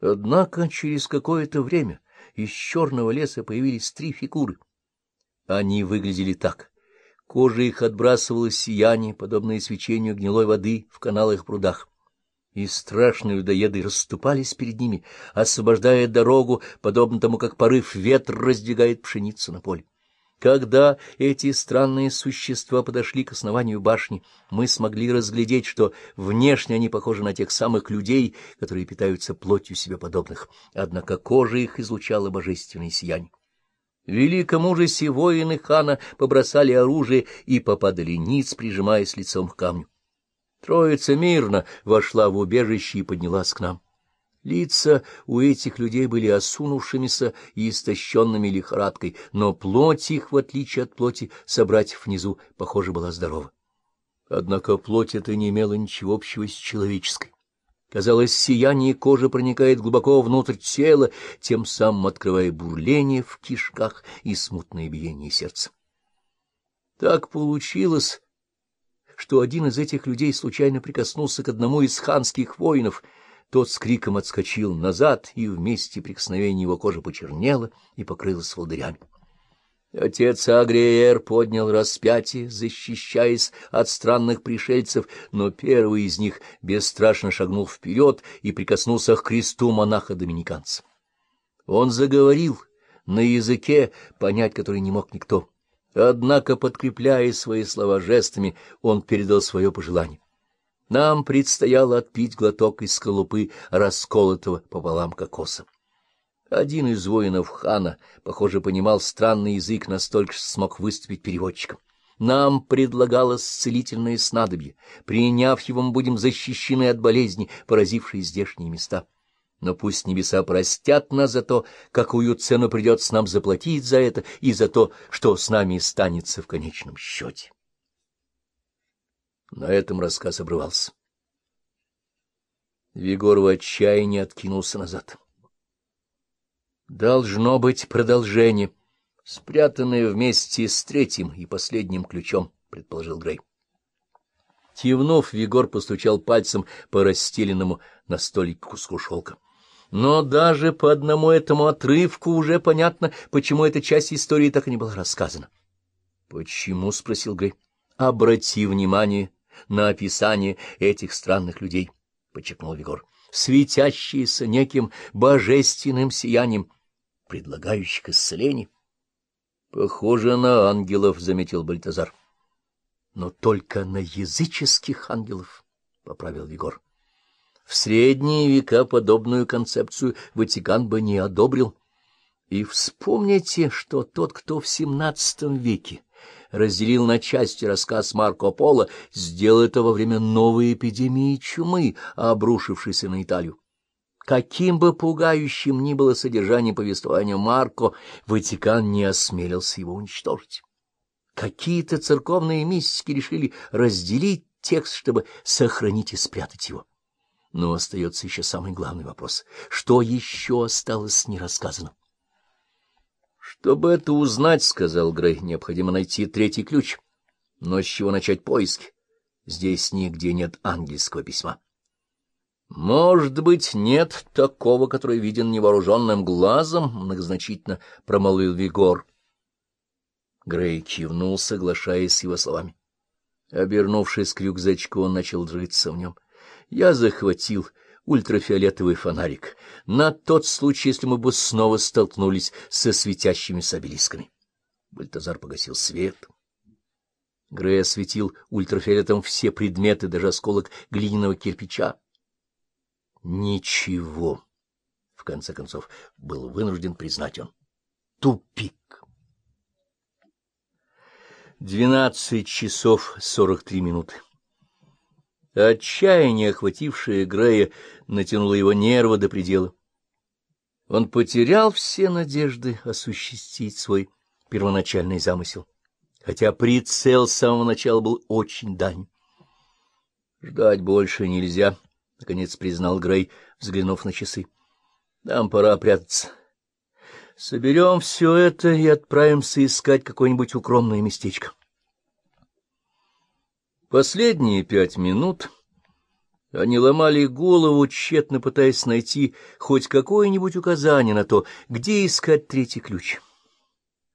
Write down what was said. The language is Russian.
Однако через какое-то время из черного леса появились три фигуры. Они выглядели так. Кожа их отбрасывала сияние, подобное свечению гнилой воды в каналах прудах. И страшные людоеды расступались перед ними, освобождая дорогу, подобно тому, как порыв ветра раздвигает пшеницу на поле. Когда эти странные существа подошли к основанию башни, мы смогли разглядеть, что внешне они похожи на тех самых людей, которые питаются плотью себе подобных, однако кожа их излучала божественное сияние. В великом ужасе воины хана побросали оружие и попадали ниц, прижимаясь лицом к камню. Троица мирно вошла в убежище и поднялась к нам. Лица у этих людей были осунувшимися и истощенными лихорадкой, но плоть их, в отличие от плоти собратьев внизу, похоже, была здорова. Однако плоть эта не имела ничего общего с человеческой. Казалось, сияние кожи проникает глубоко внутрь тела, тем самым открывая бурление в кишках и смутное биение сердца. Так получилось, что один из этих людей случайно прикоснулся к одному из ханских воинов — тот с криком отскочил назад, и вместе прикосновения его кожа почернела и покрылась волдырями. Отец Агриер поднял распятие, защищаясь от странных пришельцев, но первый из них бесстрашно шагнул вперед и прикоснулся к кресту монаха-доминиканца. Он заговорил на языке, понять который не мог никто. Однако, подкрепляя свои слова жестами, он передал свое пожелание. Нам предстояло отпить глоток из скорлупы расколотого пополам кокоса. Один из воинов хана, похоже, понимал странный язык настолько, что смог выступить переводчиком. Нам предлагалось целительное снадобье. Приняв его, мы будем защищены от болезни, поразившей здешние места. Но пусть небеса простят нас за то, какую цену придется нам заплатить за это и за то, что с нами станется в конечном счете. На этом рассказ обрывался. Вигор в отчаянии откинулся назад. Должно быть продолжение, спрятанное вместе с третьим и последним ключом, предположил Грей. Кивнув, Вигор постучал пальцем по расстеленному на столике куску шелка. Но даже по одному этому отрывку уже понятно, почему эта часть истории так и не была рассказана. — Почему? — спросил Грей. — Обрати внимание на описание этих странных людей, — подчеркнул Егор, — светящиеся неким божественным сиянием, предлагающих исцеление. — Похоже на ангелов, — заметил Бальтазар. — Но только на языческих ангелов, — поправил Егор. В средние века подобную концепцию Ватикан бы не одобрил. И вспомните, что тот, кто в XVII веке разделил на части рассказ Марко Поло, сделал это во время новой эпидемии чумы, обрушившейся на Италию. Каким бы пугающим ни было содержание повествования Марко, Ватикан не осмелился его уничтожить. Какие-то церковные мистики решили разделить текст, чтобы сохранить и спрятать его. Но остается еще самый главный вопрос. Что еще осталось нерассказанным? Чтобы это узнать, — сказал Грей, — необходимо найти третий ключ. Но с чего начать поиски? Здесь нигде нет ангельского письма. Может быть, нет такого, который виден невооруженным глазом, — многозначительно промолвил Вигор. Грей кивнул, соглашаясь с его словами. Обернувшись к рюкзачку, он начал дрыться в нем. Я захватил ультрафиолетовый фонарик, на тот случай, если мы бы снова столкнулись со светящимися обелисками. Бальтазар погасил свет. Грей осветил ультрафиолетом все предметы, даже осколок глиняного кирпича. Ничего, в конце концов, был вынужден признать он. Тупик. Двенадцать часов сорок три минуты. Отчаяние, охватившее Грея, натянуло его нервы до предела. Он потерял все надежды осуществить свой первоначальный замысел, хотя прицел с самого начала был очень дань. Ждать больше нельзя, — наконец признал Грей, взглянув на часы. — Нам пора прятаться. Соберем все это и отправимся искать какое-нибудь укромное местечко. Последние пять минут Они ломали голову, тщетно пытаясь найти хоть какое-нибудь указание на то, где искать третий ключ.